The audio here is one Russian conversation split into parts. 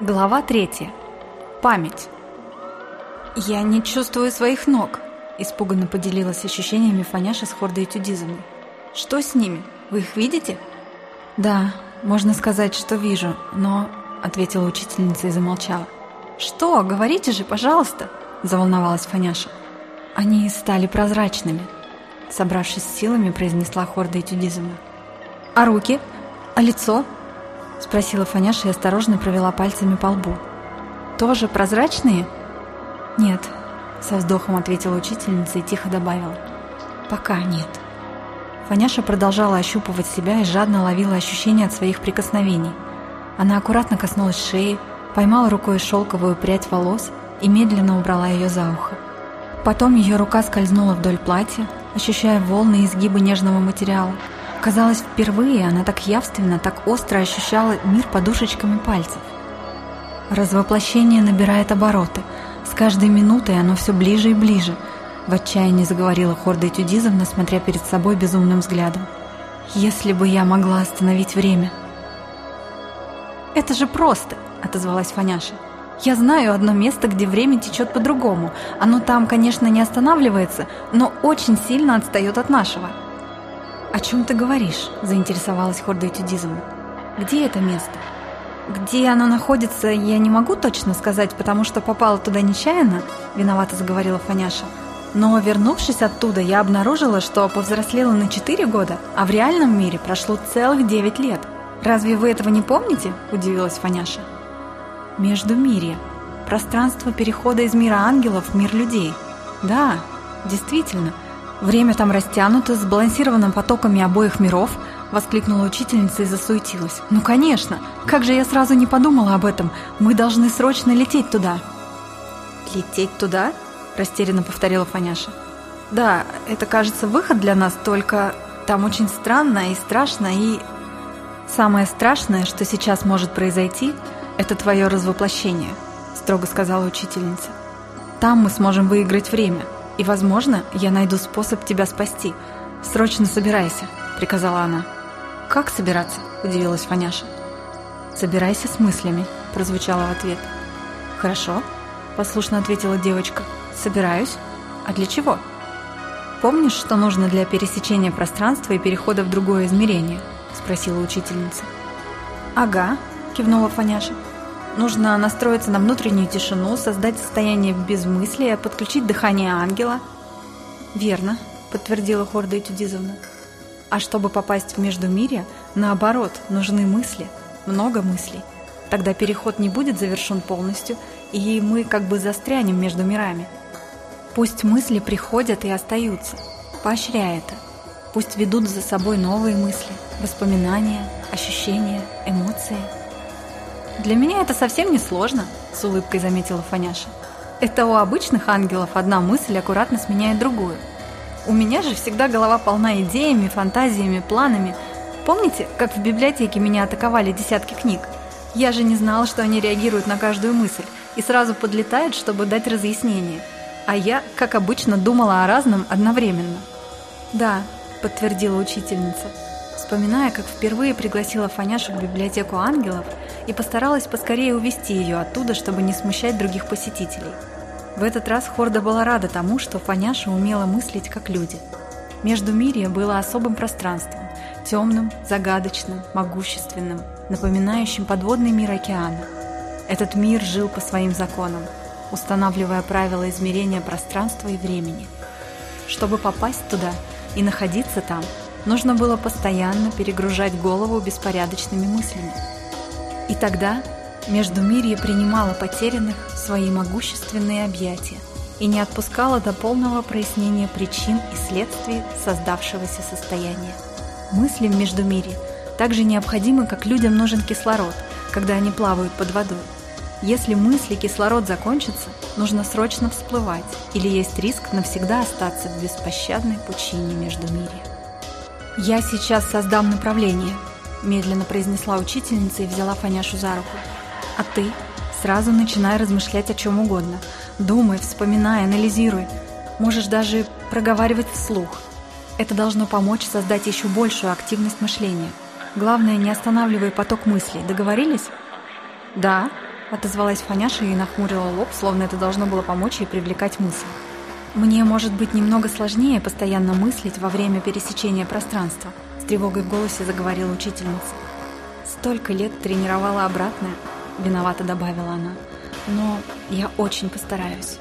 Глава третья. Память. «Я не чувствую своих ног», – испуганно поделилась ощущениями Фаняша с Хордой Этюдизовной. «Что с ними? Вы их видите?» «Да, можно сказать, что вижу, но...» – ответила учительница и замолчала. «Что? Говорите же, пожалуйста!» – заволновалась Фаняша. «Они стали прозрачными», – собравшись с силами, произнесла Хорда Этюдизовна. «А руки? А лицо?» – спросила Фаняша и осторожно провела пальцами по лбу. «Тоже прозрачные?» «Нет», – со вздохом ответила учительница и тихо добавила. «Пока нет». Фаняша продолжала ощупывать себя и жадно ловила ощущения от своих прикосновений. Она аккуратно коснулась шеи, поймала рукой шелковую прядь волос и медленно убрала ее за ухо. Потом ее рука скользнула вдоль платья, ощущая волны и изгибы нежного материала. Казалось, впервые она так явственно, так остро ощущала мир подушечками пальцев. Развоплощение набирает обороты. С каждой минутой оно все ближе и ближе. В отчаянии заговорила Хорда Этюдизовна, смотря перед собой безумным взглядом. «Если бы я могла остановить время!» «Это же просто!» – отозвалась Фаняша. Я знаю одно место, где время течет по-другому. Оно там, конечно, не останавливается, но очень сильно отстает от нашего. «О чем ты говоришь?» – заинтересовалась Хорда Этюдизм. «Где это место?» «Где оно находится, я не могу точно сказать, потому что попала туда нечаянно», – виновато заговорила Фаняша. «Но, вернувшись оттуда, я обнаружила, что повзрослела на 4 года, а в реальном мире прошло целых 9 лет. Разве вы этого не помните?» – удивилась Фаняша. Междумирье. Пространство перехода из мира ангелов в мир людей. Да, действительно. Время там растянуто, сбалансировано потоками обоих миров, воскликнула учительница и засуетилась. Ну, конечно. Как же я сразу не подумала об этом? Мы должны срочно лететь туда. Лететь туда? растерянно повторила Фаняша. Да, это, кажется, выход для нас, только там очень странно и страшно, и самое страшное, что сейчас может произойти – «Это твое развоплощение», – строго сказала учительница. «Там мы сможем выиграть время, и, возможно, я найду способ тебя спасти. Срочно собирайся», – приказала она. «Как собираться?» – удивилась Фаняша. «Собирайся с мыслями», – прозвучало в ответ. «Хорошо», – послушно ответила девочка. «Собираюсь. А для чего?» «Помнишь, что нужно для пересечения пространства и перехода в другое измерение?» – спросила учительница. «Ага», – кивнула Фаняша. Нужно настроиться на внутреннюю тишину, создать состояние безмыслия, подключить дыхание ангела. Верно, подтвердила Хорда Этюдизовна. А чтобы попасть в Междумирье, наоборот, нужны мысли, много мыслей. Тогда переход не будет завершен полностью, и мы как бы застрянем между мирами. Пусть мысли приходят и остаются, поощряя это. Пусть ведут за собой новые мысли, воспоминания, ощущения, эмоции – «Для меня это совсем не сложно», – с улыбкой заметила Фаняша. «Это у обычных ангелов одна мысль аккуратно сменяет другую. У меня же всегда голова полна идеями, фантазиями, планами. Помните, как в библиотеке меня атаковали десятки книг? Я же не знала, что они реагируют на каждую мысль и сразу подлетают, чтобы дать разъяснение. А я, как обычно, думала о разном одновременно». «Да», – подтвердила учительница, вспоминая, как впервые пригласила Фаняшу в библиотеку ангелов – и постаралась поскорее увести ее оттуда, чтобы не смущать других посетителей. В этот раз Хорда была рада тому, что Фаняша умела мыслить как люди. Между Мирия было особым пространством, темным, загадочным, могущественным, напоминающим подводный мир океана. Этот мир жил по своим законам, устанавливая правила измерения пространства и времени. Чтобы попасть туда и находиться там, нужно было постоянно перегружать голову беспорядочными мыслями – и тогда Междумирье принимало потерянных в свои могущественные объятия и не отпускало до полного прояснения причин и следствий создавшегося состояния. Мысли в Междумирье также необходимы, как людям нужен кислород, когда они плавают под водой. Если мысли кислород закончится, нужно срочно всплывать, или есть риск навсегда остаться в беспощадной пучине Междумирья. «Я сейчас создам направление», медленно произнесла учительница и взяла Фаняшу за руку. А ты сразу начинай размышлять о чем угодно. Думай, вспоминай, анализируй. Можешь даже проговаривать вслух. Это должно помочь создать еще большую активность мышления. Главное, не останавливай поток мыслей. Договорились? Да, отозвалась Фаняша и нахмурила лоб, словно это должно было помочь ей привлекать мысль. Мне может быть немного сложнее постоянно мыслить во время пересечения пространства, с тревогой в голосе заговорила учительница. Столько лет тренировала обратное, виновато добавила она. Но я очень постараюсь.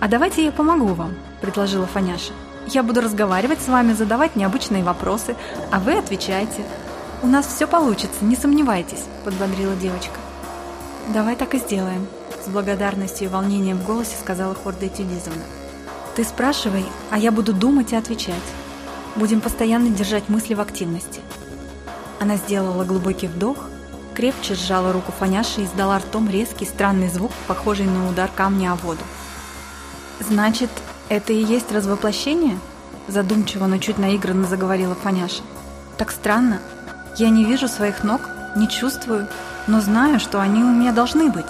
А давайте я помогу вам, предложила Фаняша. Я буду разговаривать с вами, задавать необычные вопросы, а вы отвечайте. У нас все получится, не сомневайтесь, подбодрила девочка. Давай так и сделаем, с благодарностью и волнением в голосе сказала Хорда Этюдизовна. Ты спрашивай, а я буду думать и отвечать. Будем постоянно держать мысли в активности. Она сделала глубокий вдох, крепче сжала руку Фаняши и издала ртом резкий странный звук, похожий на удар камня о воду. «Значит, это и есть развоплощение?» Задумчиво, но чуть наигранно заговорила Фаняша. «Так странно. Я не вижу своих ног, не чувствую, но знаю, что они у меня должны быть.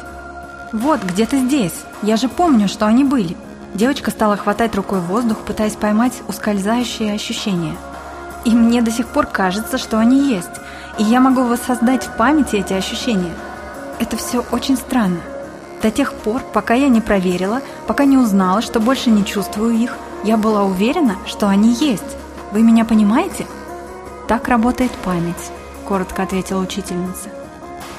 Вот, где-то здесь. Я же помню, что они были». Девочка стала хватать рукой воздух, пытаясь поймать ускользающие ощущения. «И мне до сих пор кажется, что они есть, и я могу воссоздать в памяти эти ощущения. Это все очень странно. До тех пор, пока я не проверила, пока не узнала, что больше не чувствую их, я была уверена, что они есть. Вы меня понимаете? Так работает память, коротко ответила учительница.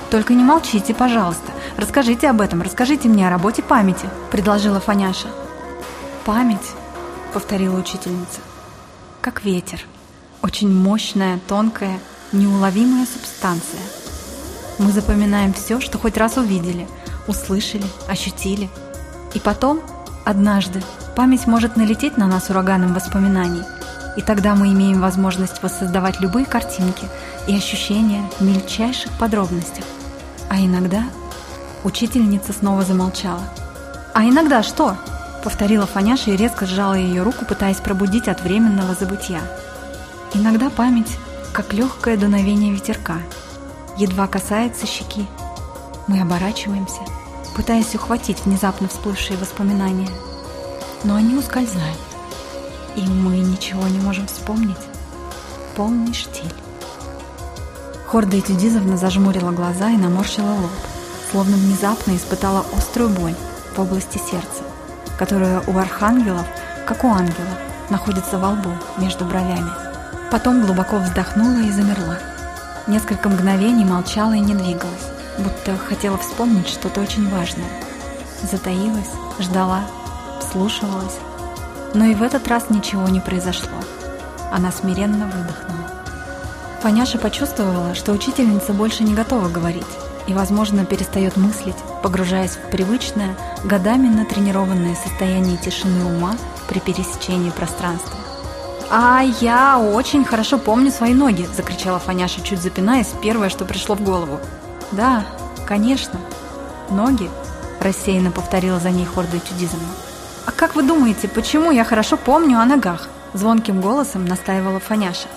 Только не молчите, пожалуйста. Расскажите об этом, расскажите мне о работе памяти, предложила Фаняша. Память, повторила учительница, как ветер. Очень мощная, тонкая, неуловимая субстанция. Мы запоминаем все, что хоть раз увидели – услышали, ощутили. И потом, однажды, память может налететь на нас ураганом воспоминаний, и тогда мы имеем возможность воссоздавать любые картинки и ощущения в мельчайших подробностях. А иногда учительница снова замолчала. «А иногда что?» — повторила Фаняша и резко сжала ее руку, пытаясь пробудить от временного забытия. Иногда память, как легкое дуновение ветерка, едва касается щеки. Мы оборачиваемся — пытаясь ухватить внезапно всплывшие воспоминания. Но они ускользают, и мы ничего не можем вспомнить. Полный штиль. Хорда Этюдизовна зажмурила глаза и наморщила лоб, словно внезапно испытала острую боль в области сердца, которая у архангелов, как у ангелов, находится во лбу между бровями. Потом глубоко вздохнула и замерла. Несколько мгновений молчала и не двигалась будто хотела вспомнить что-то очень важное. Затаилась, ждала, вслушивалась. Но и в этот раз ничего не произошло. Она смиренно выдохнула. Фаняша почувствовала, что учительница больше не готова говорить и, возможно, перестает мыслить, погружаясь в привычное, годами натренированное состояние тишины ума при пересечении пространства. «А я очень хорошо помню свои ноги!» – закричала Фаняша, чуть запинаясь, первое, что пришло в голову. «Да, конечно. Ноги», – рассеянно повторила за ней Хорда Чудизовна. «А как вы думаете, почему я хорошо помню о ногах?» – звонким голосом настаивала Фаняша.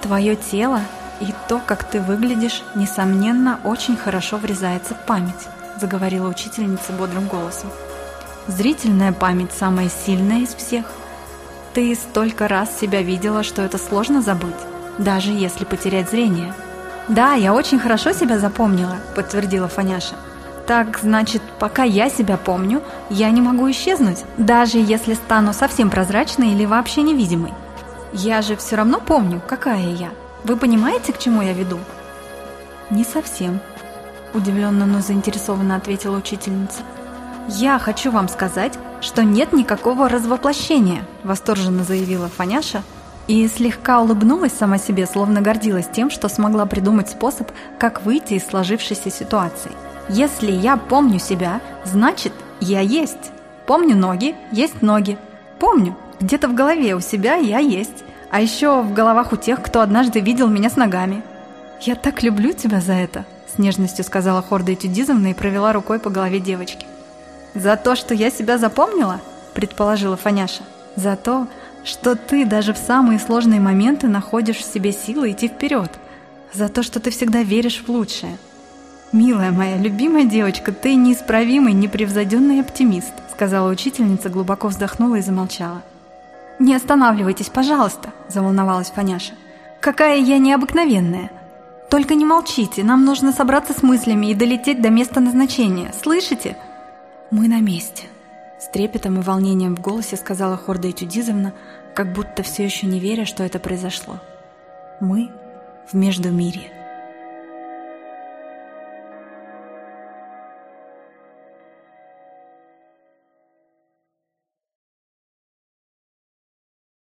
«Твое тело и то, как ты выглядишь, несомненно, очень хорошо врезается в память», – заговорила учительница бодрым голосом. «Зрительная память самая сильная из всех. Ты столько раз себя видела, что это сложно забыть, даже если потерять зрение». «Да, я очень хорошо себя запомнила», — подтвердила Фаняша. «Так, значит, пока я себя помню, я не могу исчезнуть, даже если стану совсем прозрачной или вообще невидимой. Я же все равно помню, какая я. Вы понимаете, к чему я веду?» «Не совсем», — удивленно, но заинтересованно ответила учительница. «Я хочу вам сказать, что нет никакого развоплощения», — восторженно заявила Фаняша, и слегка улыбнулась сама себе, словно гордилась тем, что смогла придумать способ, как выйти из сложившейся ситуации. Если я помню себя, значит, я есть. Помню ноги, есть ноги. Помню, где-то в голове у себя я есть. А еще в головах у тех, кто однажды видел меня с ногами. «Я так люблю тебя за это», — с нежностью сказала Хорда Этюдизовна и провела рукой по голове девочки. «За то, что я себя запомнила?» — предположила Фаняша. «За то, что ты даже в самые сложные моменты находишь в себе силы идти вперед, за то, что ты всегда веришь в лучшее. «Милая моя, любимая девочка, ты неисправимый, непревзойденный оптимист», сказала учительница, глубоко вздохнула и замолчала. «Не останавливайтесь, пожалуйста», – заволновалась Фаняша. «Какая я необыкновенная! Только не молчите, нам нужно собраться с мыслями и долететь до места назначения. Слышите? Мы на месте. С трепетом и волнением в голосе сказала Хорда Этюдизовна, как будто все еще не веря, что это произошло. Мы в Междумирье.